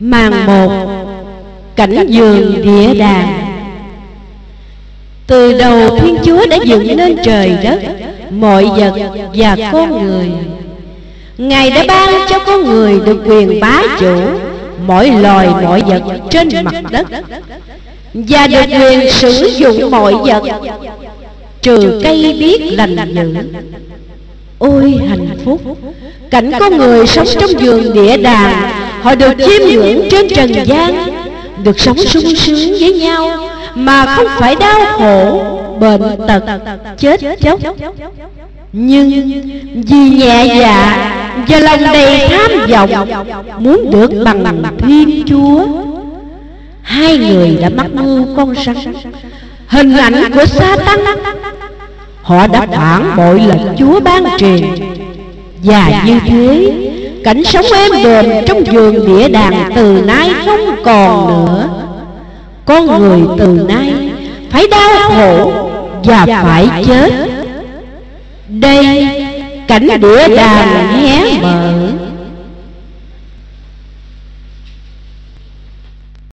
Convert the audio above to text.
Màn một Cảnh vườn địa đàng. Từ đầu Thiên Chúa đã dựng nên trời đất Mọi vật và con người. Ngài đã ban cho con người được quyền bá chủ Mọi loài mọi vật trên mặt đất. Và được quyền sử dụng mọi vật. Trừ cây biết lành dữ. Ôi hạnh phúc. Cảnh có người sống trong vườn địa đàng Họ được chiêm ngưỡng trên trần gian Được sống sung sướng với nhau Mà không phải đau khổ Bệnh tật Chết chóc. Nhưng vì nhẹ dạ Và lòng đầy tham vọng Muốn được bằng Thiên Chúa. Hai người đã mắc mưu con rắn Hình ảnh của sa tăng Họ đã phản bội lệnh Chúa ban truyền Và như thế Cảnh sống êm đềm trong vườn địa đàng từ nay không còn nữa. Con người từ nay phải đau khổ và phải chết. Đây, cảnh địa đàng hé mở.